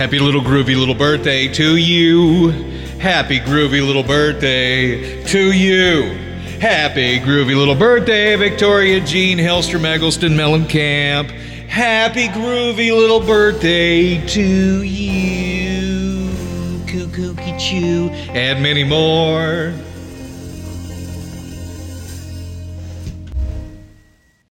Happy little groovy little birthday to you. Happy groovy little birthday to you. Happy groovy little birthday, Victoria Jean Hellstrom Eggleston Mellencamp. Happy groovy little birthday to you. Cuckoo, choo, and many more.